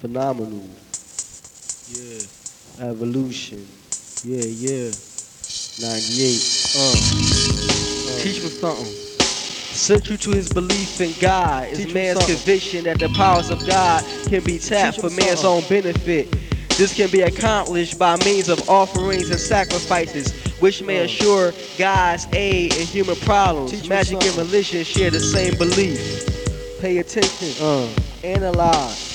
Phenomenal. Yeah, Evolution. yeah, yeah. 98. Uh, teach me something. Central to his belief in God is Teach man's conviction that the powers of God can be tapped for man's something. own benefit. This can be accomplished by means of offerings and sacrifices, which may Uh. assure God's aid in human problems. Teach Magic and something. religion share the same belief. Pay attention, Uh, analyze,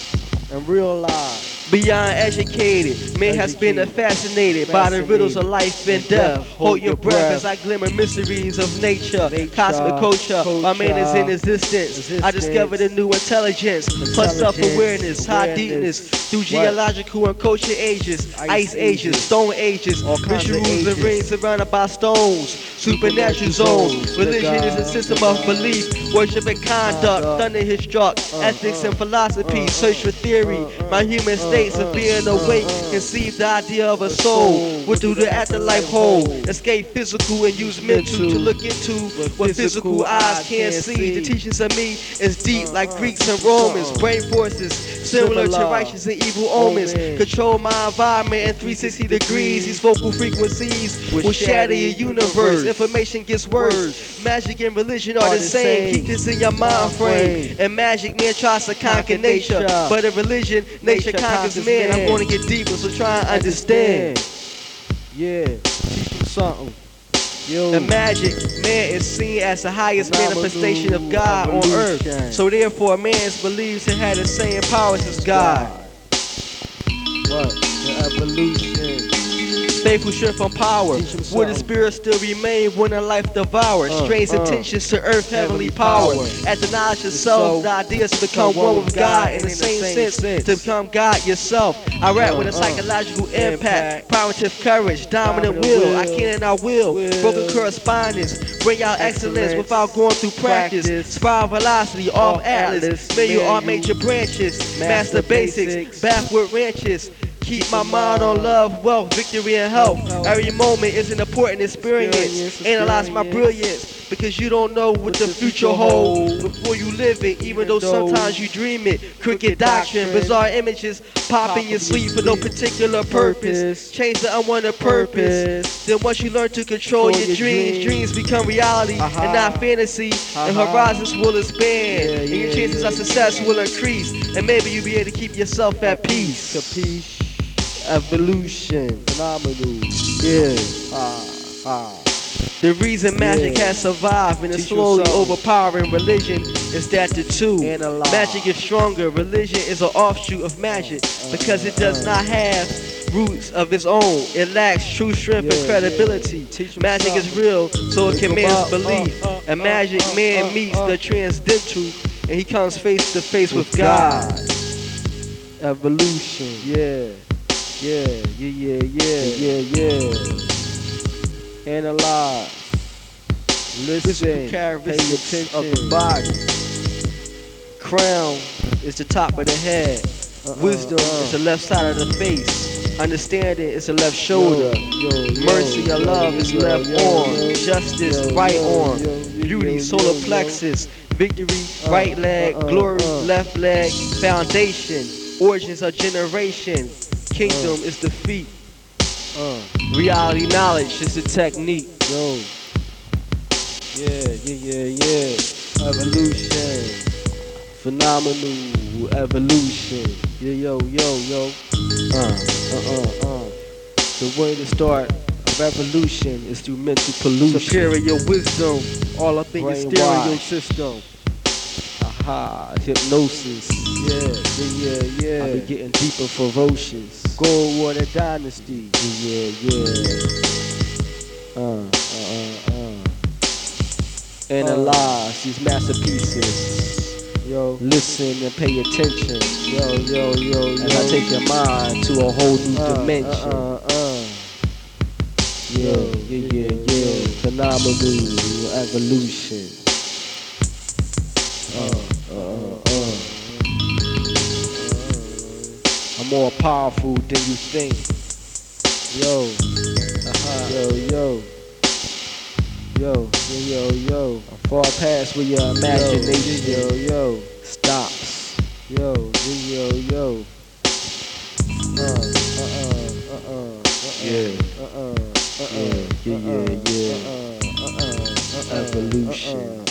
and realize. Beyond educated, man has been fascinated by the riddles of life and death. Hold your breath as I glimmer mysteries of nature, cosmic culture. My man is in existence. I discovered a new intelligence, plus self-awareness, high deepness through geological and culture ages, ice, ages, stone ages, All kinds of rituals and rings surrounded by stones, supernatural zones. Religion is a system of belief, worship and conduct, thunder his struck, Uh, ethics and philosophy, search for theory. uh, uh, My human uh, states of being awake, conceive the idea of a soul. What do the afterlife hold? Escape physical and use mental to look into What physical eyes can't see. The teachings of me is deep like Greeks and Romans. Brain forces similar to righteous and evil omens. Control my environment in 360 degrees. These vocal frequencies Will shatter your universe. Information gets worse. Magic and religion are, the same. Keep this in your mind frame. And magic man tries to conquer nature. But in religion, Nature conquers man. I'm going to get deeper, so try and understand. Yeah, teach him something. Yo, In magic, man is seen as the highest manifestation of God on earth. So therefore, man believes to have the same powers as God. What? The evolution. Faithful strength from power. Will the spirit still remain when a life devours? Uh, Strains uh. intentions to earth, heavenly power. At the knowledge of self, the ideas to become one with God in the same sense, to become God yourself. I rap Uh, with a psychological impact, positive courage, dominant will. I can and I will. Broken correspondence, bring out excellence, without going through practice. Spiral velocity, off atlas. May you all major branches, master basics. backward ranches. Keep my mind on love, wealth, victory, and health. Every moment is an important experience. Analyze my brilliance because you don't know what the future holds before you live it. Even though sometimes you dream it. Crooked doctrine, bizarre images pop in your sleep for no particular purpose. Change the unwanted purpose. Then once you learn to control your dreams, dreams. dreams become reality and not fantasy. And horizons will expand, and your chances of success will increase. And maybe you'll be able to keep yourself at peace. Capiche? Evolution. Phenomenal. Yeah. Ah, ah. The reason magic Yeah. has survived and is slowly overpowering religion is that the two magic is stronger. Religion is an offshoot of magic because it does uh. not have roots of its own. It lacks true strength Yeah, and credibility. yeah. Magic is real, so it Think can man's about, belief. uh, uh, and magic uh, man uh, meets uh. the transcendental, and he comes face to face with God. Evolution. Yeah. Yeah, yeah, yeah, yeah, yeah, yeah. Analyze. Listen. Pay attention. of the body. Crown is the top of the head. Uh-uh, Wisdom uh. is the left side of the face. Understanding is the left shoulder. Yo, yo, yo, Mercy or love is left arm. Justice, right arm. Beauty, solar plexus. Victory, Uh, right leg. uh, uh, Glory, uh. left leg. Foundation. Origins of generation. Kingdom Uh. is defeat. Uh, Reality knowledge is a technique. yo. Yeah, yeah, yeah, yeah. Evolution. Phenomenal evolution. Yeah, yo, yo, yo. Uh, uh, uh, uh. The way to start a revolution is through mental pollution. Superior wisdom. All up in your stereo system. Aha, hypnosis. Yeah, yeah, yeah, yeah. I be getting deeper, ferocious. Goldwater Dynasty. Yeah, yeah, yeah. Uh, uh, uh, uh. Analyze these masterpieces. Yo, listen and pay attention. Yo, yo, yo, yo. And I take your mind to a whole new Uh, dimension. uh, uh, uh. Yeah, yeah, yeah, yeah. Phenomenal evolution. Uh, uh, uh more powerful than you think. Yo, uh-huh. yo, yo. Yo, yo, yo, I'm far past where your imagination. Yo, yo, yo. stops. Yo, yo, yo. Uh, uh, uh, uh, uh, yeah. Uh, uh, uh, yeah, yeah, yeah, yeah. Evolution